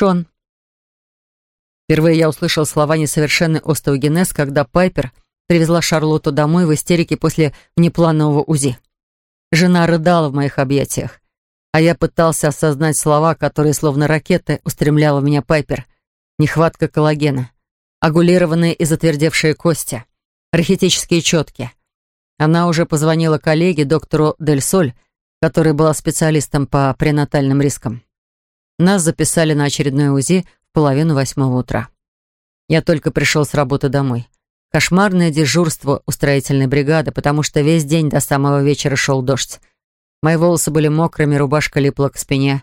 решен. Впервые я услышал слова несовершенной остеогенез, когда Пайпер привезла Шарлотту домой в истерике после внепланового УЗИ. Жена рыдала в моих объятиях, а я пытался осознать слова, которые словно ракеты устремляла в меня Пайпер. Нехватка коллагена, агулированные и затвердевшие кости, рахитические четки. Она уже позвонила коллеге, доктору Дель Соль, которая была специалистом по пренатальным рискам. Нас записали на очередное УЗИ в половину восьмого утра. Я только пришел с работы домой. Кошмарное дежурство у строительной бригады, потому что весь день до самого вечера шел дождь. Мои волосы были мокрыми, рубашка липла к спине.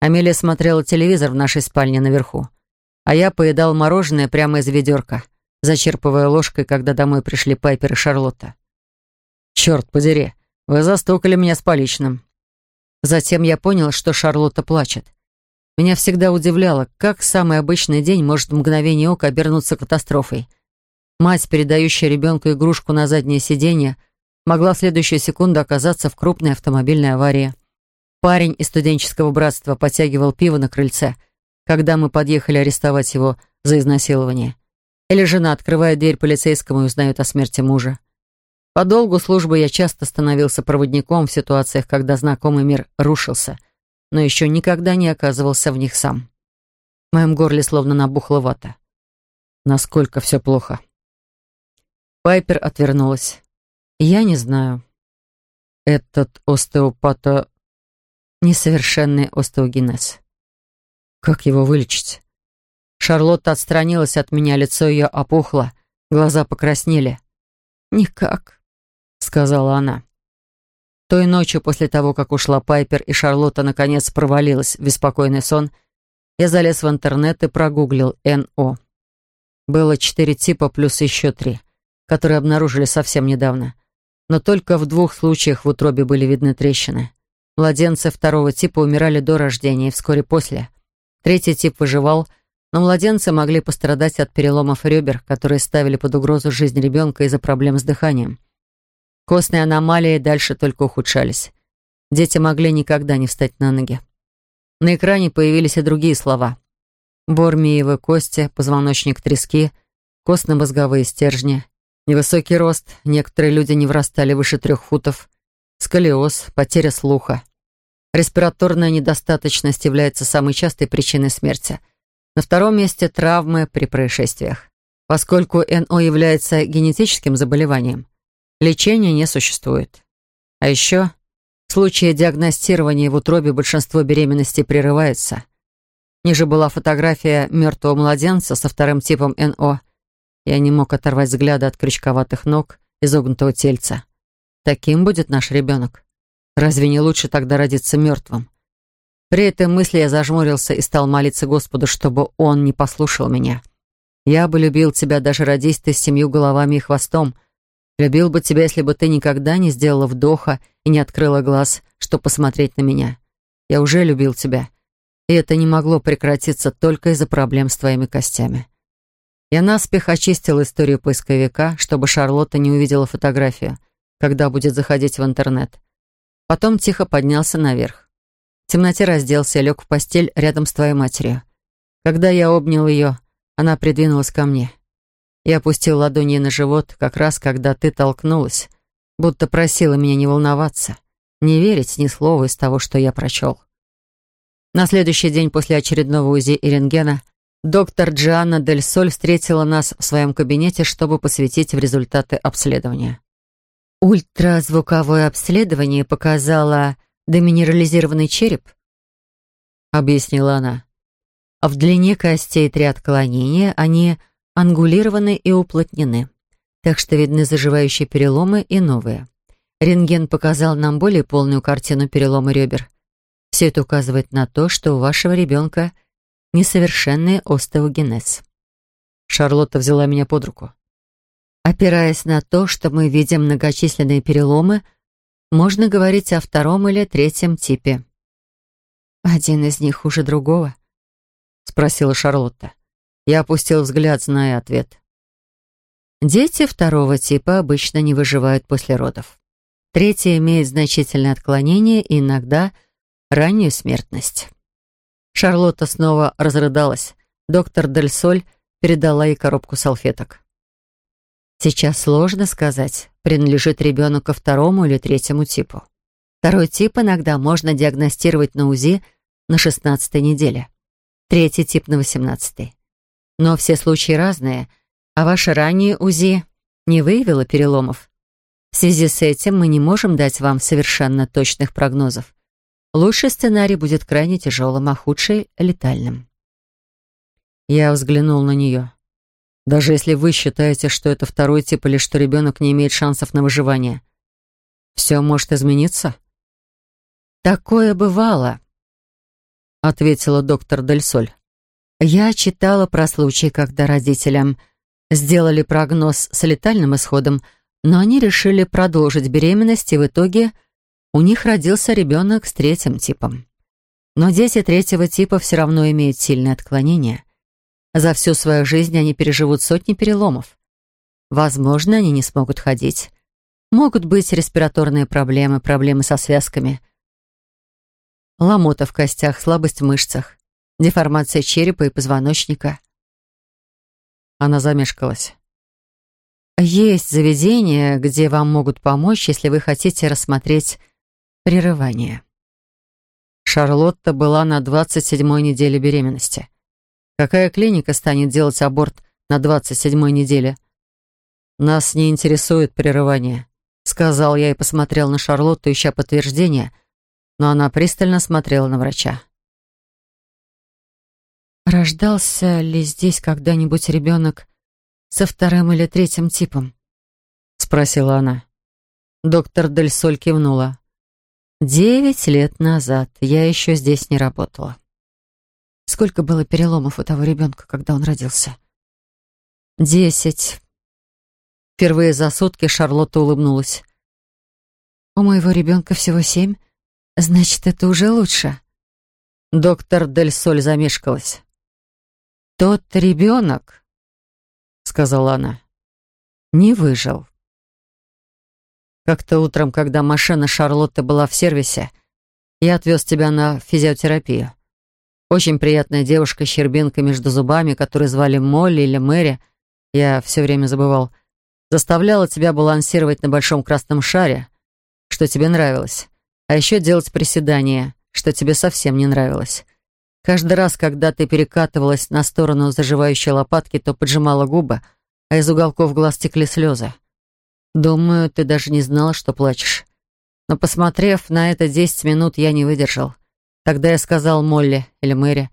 Амелия смотрела телевизор в нашей спальне наверху. А я поедал мороженое прямо из ведерка, зачерпывая ложкой, когда домой пришли Пайпер и Шарлотта. «Черт подери, вы застукали меня с поличным». Затем я понял, что Шарлотта плачет. Меня всегда удивляло, как самый обычный день может в мгновение ока обернуться катастрофой. Мать, передающая ребенку игрушку на заднее сиденье, могла в следующую секунду оказаться в крупной автомобильной аварии. Парень из студенческого братства подтягивал пиво на крыльце, когда мы подъехали арестовать его за изнасилование. Или жена открывает дверь полицейскому и узнает о смерти мужа. По долгу службы я часто становился проводником в ситуациях, когда знакомый мир рушился – но еще никогда не оказывался в них сам. В моем горле словно набухла вата. Насколько все плохо. Пайпер отвернулась. Я не знаю. Этот остеопата... Несовершенный остеогенез. Как его вылечить? Шарлотта отстранилась от меня, лицо ее опухло, глаза покраснели. «Никак», — сказала она. Той ночью после того, как ушла Пайпер и Шарлотта наконец провалилась в беспокойный сон, я залез в интернет и прогуглил НО. Было четыре типа плюс еще три, которые обнаружили совсем недавно. Но только в двух случаях в утробе были видны трещины. Младенцы второго типа умирали до рождения и вскоре после. Третий тип выживал, но младенцы могли пострадать от переломов ребер, которые ставили под угрозу жизнь ребенка из-за проблем с дыханием. Костные аномалии дальше только ухудшались. Дети могли никогда не встать на ноги. На экране появились и другие слова. Бормиевы кости, позвоночник трески, костно-мозговые стержни, невысокий рост, некоторые люди не врастали выше трех футов, сколиоз, потеря слуха. Респираторная недостаточность является самой частой причиной смерти. На втором месте травмы при происшествиях. Поскольку НО является генетическим заболеванием, Лечения не существует. А еще в случае диагностирования в утробе большинство беременностей прерывается. Ниже была фотография мертвого младенца со вторым типом НО. Я не мог оторвать взгляда от крючковатых ног, изогнутого тельца. Таким будет наш ребенок. Разве не лучше тогда родиться мертвым? При этой мысли я зажмурился и стал молиться Господу, чтобы он не послушал меня. Я бы любил тебя, даже родись ты с семью головами и хвостом, Любил бы тебя, если бы ты никогда не сделала вдоха и не открыла глаз, чтобы посмотреть на меня. Я уже любил тебя. И это не могло прекратиться только из-за проблем с твоими костями. Я наспех очистил историю поисковика, чтобы Шарлотта не увидела фотографию, когда будет заходить в интернет. Потом тихо поднялся наверх. В темноте разделся и лег в постель рядом с твоей матерью. Когда я обнял ее, она придвинулась ко мне. Я опустил ладони на живот, как раз когда ты толкнулась, будто просила меня не волноваться, не верить ни слова из того, что я прочел. На следующий день после очередного УЗИ и рентгена доктор Джианна Дель Соль встретила нас в своем кабинете, чтобы посвятить в результаты обследования. «Ультразвуковое обследование показало деминерализированный череп», — объяснила она. «В длине костей три отклонения, они...» ангулированы и уплотнены, так что видны заживающие переломы и новые. Рентген показал нам более полную картину перелома ребер. Все это указывает на то, что у вашего ребенка несовершенный остеогенез. Шарлотта взяла меня под руку. Опираясь на то, что мы видим многочисленные переломы, можно говорить о втором или третьем типе. «Один из них хуже другого?» — спросила Шарлотта. Я опустил взгляд, зная ответ. Дети второго типа обычно не выживают после родов. Третье имеет значительное отклонение и иногда раннюю смертность. Шарлотта снова разрыдалась. Доктор Дель Соль передала ей коробку салфеток. Сейчас сложно сказать, принадлежит ребенок ко второму или третьему типу. Второй тип иногда можно диагностировать на УЗИ на 16 неделе. Третий тип на 18. -й. Но все случаи разные, а ваше раннее УЗИ не выявило переломов. В связи с этим мы не можем дать вам совершенно точных прогнозов. Лучший сценарий будет крайне тяжелым, а худший — летальным. Я взглянул на нее. Даже если вы считаете, что это второй тип или что ребенок не имеет шансов на выживание, все может измениться? Такое бывало, ответила доктор Дель Соль. Я читала про случаи, когда родителям сделали прогноз с летальным исходом, но они решили продолжить беременность, и в итоге у них родился ребенок с третьим типом. Но дети третьего типа все равно имеют сильные отклонения. За всю свою жизнь они переживут сотни переломов. Возможно, они не смогут ходить. Могут быть респираторные проблемы, проблемы со связками. Ломота в костях, слабость в мышцах деформация черепа и позвоночника. Она замешкалась. Есть заведение, где вам могут помочь, если вы хотите рассмотреть прерывание. Шарлотта была на 27-й неделе беременности. Какая клиника станет делать аборт на 27-й неделе? Нас не интересует прерывание, сказал я и посмотрел на Шарлотту, ища подтверждение, но она пристально смотрела на врача. Рождался ли здесь когда-нибудь ребенок со вторым или третьим типом? Спросила она. Доктор Дель Соль кивнула. Девять лет назад я еще здесь не работала. Сколько было переломов у того ребенка, когда он родился? Десять. Впервые за сутки Шарлотта улыбнулась. У моего ребенка всего семь. Значит, это уже лучше. Доктор Дель Соль замешкалась. «Тот ребенок», — сказала она, — «не выжил». Как-то утром, когда машина Шарлотты была в сервисе, я отвез тебя на физиотерапию. Очень приятная девушка с щербинкой между зубами, которую звали Молли или Мэри, я все время забывал, заставляла тебя балансировать на большом красном шаре, что тебе нравилось, а еще делать приседания, что тебе совсем не нравилось. Каждый раз, когда ты перекатывалась на сторону заживающей лопатки, то поджимала губы, а из уголков глаз текли слезы. Думаю, ты даже не знала, что плачешь. Но, посмотрев на это 10 минут, я не выдержал. Тогда я сказал Молли или Мэри,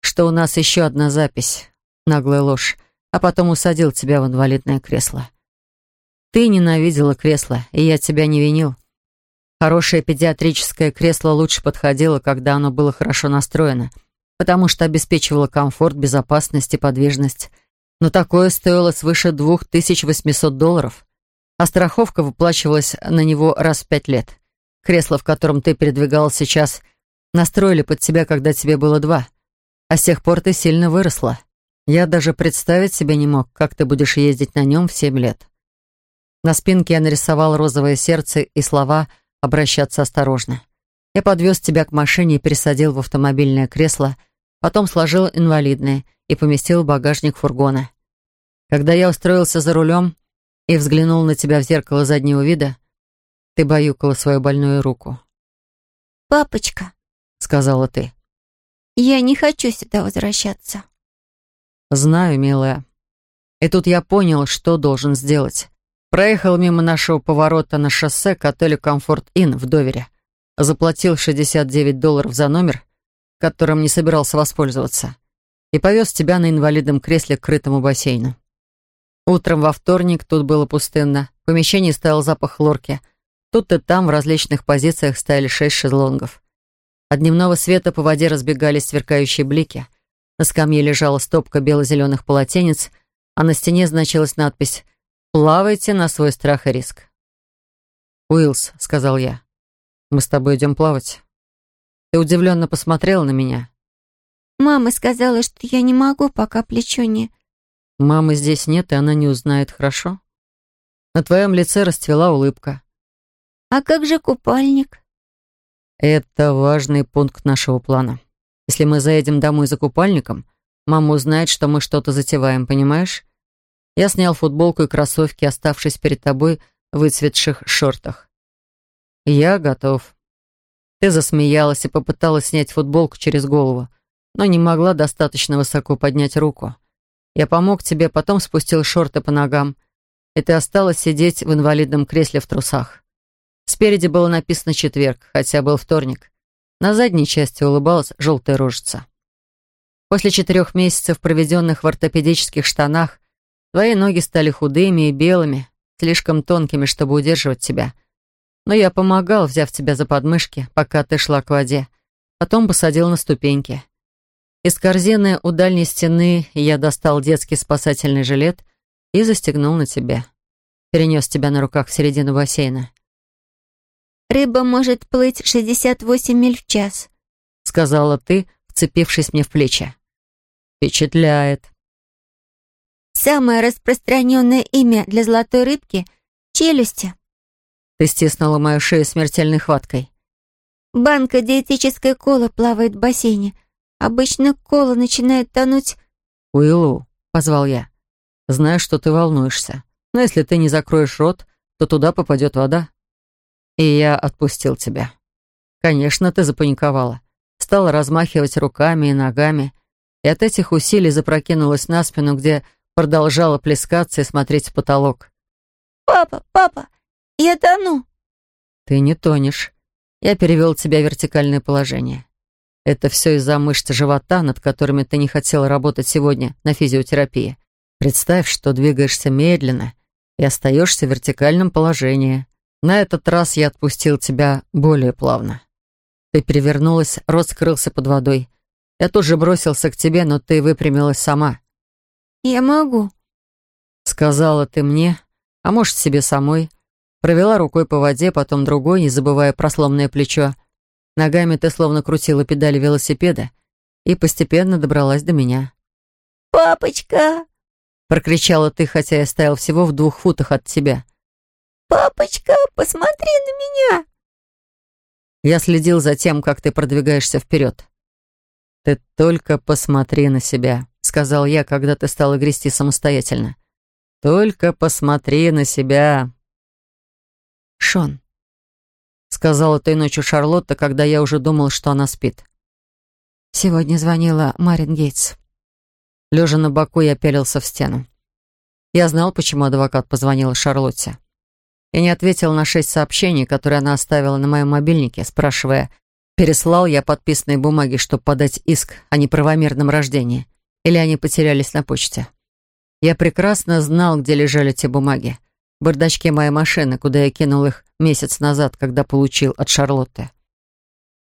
что у нас еще одна запись, наглая ложь, а потом усадил тебя в инвалидное кресло. Ты ненавидела кресло, и я тебя не винил. Хорошее педиатрическое кресло лучше подходило, когда оно было хорошо настроено, потому что обеспечивало комфорт, безопасность и подвижность. Но такое стоило свыше 2800 долларов, а страховка выплачивалась на него раз в пять лет. Кресло, в котором ты передвигал сейчас, настроили под себя, когда тебе было два. А с тех пор ты сильно выросла. Я даже представить себе не мог, как ты будешь ездить на нем в семь лет. На спинке я нарисовал розовое сердце и слова «Связь» обращаться осторожно. Я подвез тебя к машине и пересадил в автомобильное кресло, потом сложил инвалидное и поместил в багажник фургона. Когда я устроился за рулем и взглянул на тебя в зеркало заднего вида, ты баюкала свою больную руку. «Папочка», — сказала ты, — «я не хочу сюда возвращаться». «Знаю, милая. И тут я понял, что должен сделать. Проехал мимо нашего поворота на шоссе к отелю «Комфорт Инн» в Довере. Заплатил 69 долларов за номер, которым не собирался воспользоваться, и повез тебя на инвалидном кресле к крытому бассейну. Утром во вторник тут было пустынно, в помещении стоял запах лорки, Тут и там в различных позициях стояли шесть шезлонгов. От дневного света по воде разбегались сверкающие блики. На скамье лежала стопка бело-зеленых полотенец, а на стене значилась надпись Плавайте на свой страх и риск. Уилс, — сказал я, — «мы с тобой идем плавать». Ты удивленно посмотрела на меня. «Мама сказала, что я не могу, пока плечо не...» «Мамы здесь нет, и она не узнает, хорошо?» На твоем лице расцвела улыбка. «А как же купальник?» «Это важный пункт нашего плана. Если мы заедем домой за купальником, мама узнает, что мы что-то затеваем, понимаешь? Я снял футболку и кроссовки, оставшись перед тобой в выцветших шортах. «Я готов». Ты засмеялась и попыталась снять футболку через голову, но не могла достаточно высоко поднять руку. Я помог тебе, потом спустил шорты по ногам, и ты осталась сидеть в инвалидном кресле в трусах. Спереди было написано «четверг», хотя был вторник. На задней части улыбалась желтая рожица. После четырех месяцев, проведенных в ортопедических штанах, Твои ноги стали худыми и белыми, слишком тонкими, чтобы удерживать тебя. Но я помогал, взяв тебя за подмышки, пока ты шла к воде. Потом посадил на ступеньки. Из корзины у дальней стены я достал детский спасательный жилет и застегнул на тебя. Перенес тебя на руках в середину бассейна. «Рыба может плыть 68 миль в час», — сказала ты, вцепившись мне в плечи. «Впечатляет», Самое распространенное имя для золотой рыбки — челюсти. Ты стиснула мою шею смертельной хваткой. Банка диетической колы плавает в бассейне. Обычно кола начинает тонуть... «Уиллу», — позвал я, — «знаю, что ты волнуешься. Но если ты не закроешь рот, то туда попадет вода». И я отпустил тебя. Конечно, ты запаниковала. Стала размахивать руками и ногами, и от этих усилий запрокинулась на спину, где продолжала плескаться и смотреть в потолок. «Папа, папа, я тону!» «Ты не тонешь. Я перевел тебя в вертикальное положение. Это все из-за мышц живота, над которыми ты не хотела работать сегодня на физиотерапии. Представь, что двигаешься медленно и остаешься в вертикальном положении. На этот раз я отпустил тебя более плавно. Ты перевернулась, рот скрылся под водой. Я тоже бросился к тебе, но ты выпрямилась сама. «Я могу», — сказала ты мне, а может, себе самой. Провела рукой по воде, потом другой, не забывая про сломанное плечо. Ногами ты словно крутила педали велосипеда и постепенно добралась до меня. «Папочка!» — прокричала ты, хотя я стоял всего в двух футах от тебя. «Папочка, посмотри на меня!» Я следил за тем, как ты продвигаешься вперед. «Ты только посмотри на себя!» — сказал я, когда ты стала грести самостоятельно. «Только посмотри на себя». «Шон», — сказала той ночью Шарлотта, когда я уже думал, что она спит. «Сегодня звонила Марин Гейтс». Лежа на боку, я пялился в стену. Я знал, почему адвокат позвонила Шарлотте. Я не ответил на шесть сообщений, которые она оставила на моем мобильнике, спрашивая, переслал я подписанные бумаги, чтобы подать иск о неправомерном рождении или они потерялись на почте. Я прекрасно знал, где лежали те бумаги. В бардачке моей машины, куда я кинул их месяц назад, когда получил от Шарлотты.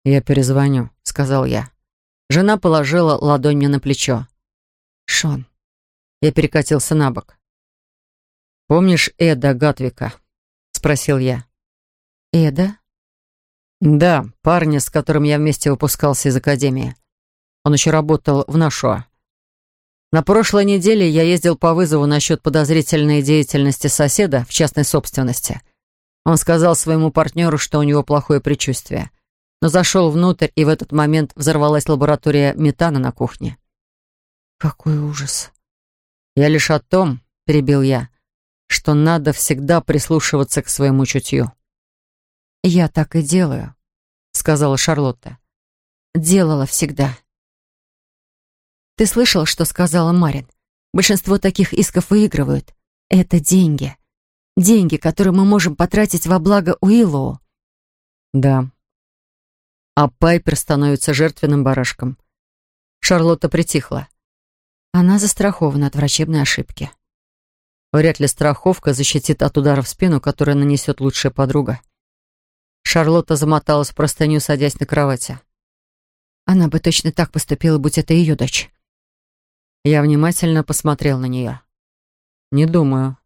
«Я перезвоню», — сказал я. Жена положила ладонь мне на плечо. «Шон». Я перекатился на бок. «Помнишь Эда Гатвика?» — спросил я. «Эда?» «Да, парня, с которым я вместе выпускался из академии. Он еще работал в Нашуа. На прошлой неделе я ездил по вызову насчет подозрительной деятельности соседа в частной собственности. Он сказал своему партнеру, что у него плохое предчувствие. Но зашел внутрь, и в этот момент взорвалась лаборатория метана на кухне. «Какой ужас!» «Я лишь о том», — перебил я, — «что надо всегда прислушиваться к своему чутью». «Я так и делаю», — сказала Шарлотта. «Делала всегда». Ты слышал, что сказала Марин? Большинство таких исков выигрывают. Это деньги. Деньги, которые мы можем потратить во благо Уиллоу. Да. А Пайпер становится жертвенным барашком. Шарлотта притихла. Она застрахована от врачебной ошибки. Вряд ли страховка защитит от удара в спину, который нанесет лучшая подруга. Шарлотта замоталась в простыню, садясь на кровати. Она бы точно так поступила, будь это ее дочь. Я внимательно посмотрел на нее. «Не думаю.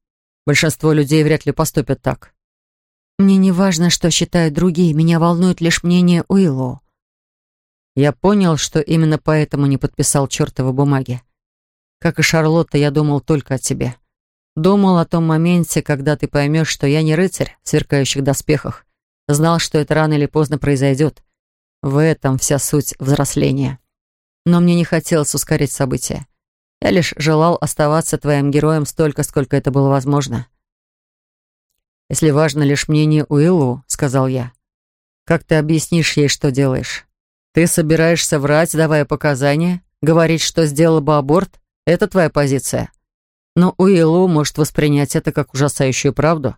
Большинство людей вряд ли поступят так». «Мне не важно, что считают другие, меня волнует лишь мнение Уиллоу». Я понял, что именно поэтому не подписал чертовы бумаги. Как и Шарлотта, я думал только о тебе. Думал о том моменте, когда ты поймешь, что я не рыцарь в сверкающих доспехах. Знал, что это рано или поздно произойдет. В этом вся суть взросления. Но мне не хотелось ускорить события. Я лишь желал оставаться твоим героем столько, сколько это было возможно. «Если важно лишь мнение Уиллу», — сказал я, — «как ты объяснишь ей, что делаешь? Ты собираешься врать, давая показания, говорить, что сделала бы аборт? Это твоя позиция?» Но Уиллу может воспринять это как ужасающую правду.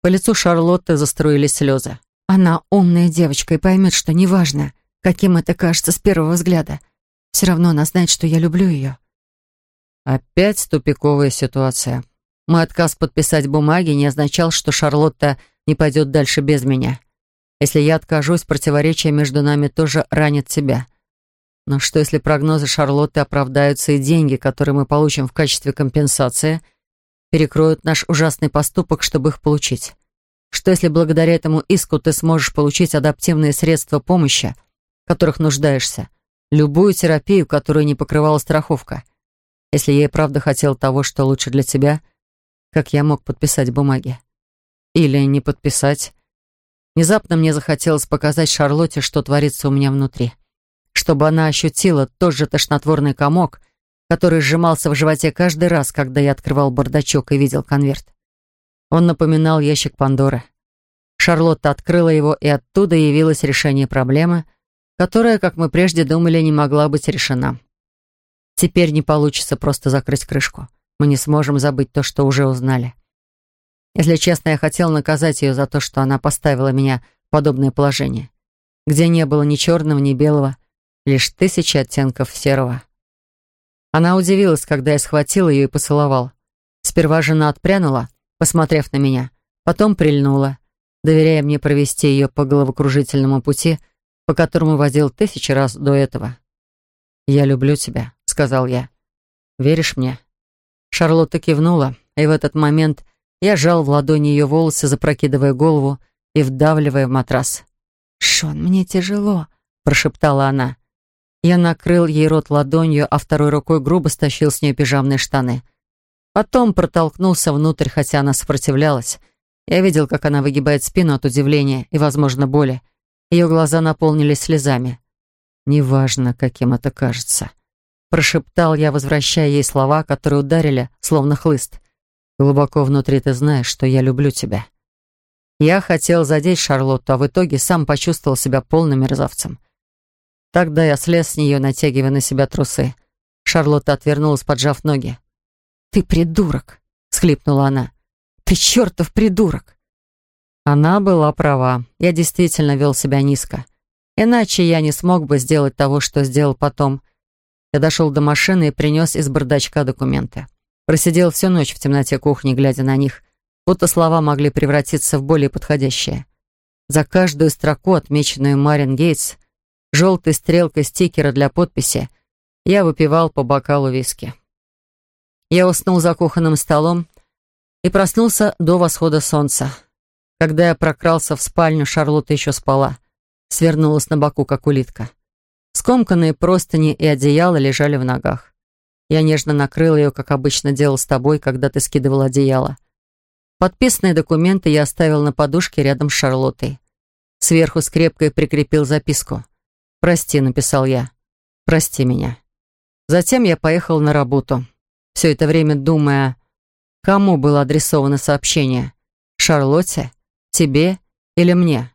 По лицу Шарлотты заструились слезы. «Она умная девочка и поймет, что неважно, каким это кажется с первого взгляда. Все равно она знает, что я люблю ее. Опять тупиковая ситуация. Мой отказ подписать бумаги не означал, что Шарлотта не пойдет дальше без меня. Если я откажусь, противоречие между нами тоже ранит тебя. Но что, если прогнозы Шарлотты оправдаются и деньги, которые мы получим в качестве компенсации, перекроют наш ужасный поступок, чтобы их получить? Что, если благодаря этому иску ты сможешь получить адаптивные средства помощи, в которых нуждаешься, любую терапию, которую не покрывала страховка – если я и правда хотел того, что лучше для тебя, как я мог подписать бумаги? Или не подписать? Внезапно мне захотелось показать Шарлотте, что творится у меня внутри. Чтобы она ощутила тот же тошнотворный комок, который сжимался в животе каждый раз, когда я открывал бардачок и видел конверт. Он напоминал ящик Пандоры. Шарлотта открыла его, и оттуда явилось решение проблемы, которая, как мы прежде думали, не могла быть решена. Теперь не получится просто закрыть крышку. Мы не сможем забыть то, что уже узнали. Если честно, я хотел наказать ее за то, что она поставила меня в подобное положение, где не было ни черного, ни белого, лишь тысячи оттенков серого. Она удивилась, когда я схватил ее и поцеловал. Сперва жена отпрянула, посмотрев на меня, потом прильнула, доверяя мне провести ее по головокружительному пути, по которому водил тысячи раз до этого. «Я люблю тебя», сказал я. «Веришь мне?» Шарлотта кивнула, и в этот момент я сжал в ладони ее волосы, запрокидывая голову и вдавливая в матрас. «Шон, мне тяжело», — прошептала она. Я накрыл ей рот ладонью, а второй рукой грубо стащил с нее пижамные штаны. Потом протолкнулся внутрь, хотя она сопротивлялась. Я видел, как она выгибает спину от удивления и, возможно, боли. Ее глаза наполнились слезами. «Неважно, каким это кажется», Прошептал я, возвращая ей слова, которые ударили, словно хлыст. «Глубоко внутри ты знаешь, что я люблю тебя». Я хотел задеть Шарлотту, а в итоге сам почувствовал себя полным мерзавцем. Тогда я слез с нее, натягивая на себя трусы. Шарлотта отвернулась, поджав ноги. «Ты придурок!» — схлипнула она. «Ты чертов придурок!» Она была права. Я действительно вел себя низко. Иначе я не смог бы сделать того, что сделал потом — я дошел до машины и принес из бардачка документы. Просидел всю ночь в темноте кухни, глядя на них, будто слова могли превратиться в более подходящие. За каждую строку, отмеченную Марин Гейтс, желтой стрелкой стикера для подписи, я выпивал по бокалу виски. Я уснул за кухонным столом и проснулся до восхода солнца. Когда я прокрался в спальню, Шарлотта еще спала, свернулась на боку, как улитка. Скомканные простыни и одеяло лежали в ногах. Я нежно накрыл ее, как обычно делал с тобой, когда ты скидывал одеяло. Подписанные документы я оставил на подушке рядом с Шарлоттой. Сверху скрепкой прикрепил записку. «Прости», — написал я. «Прости меня». Затем я поехал на работу, все это время думая, кому было адресовано сообщение. Шарлотте? Тебе или мне?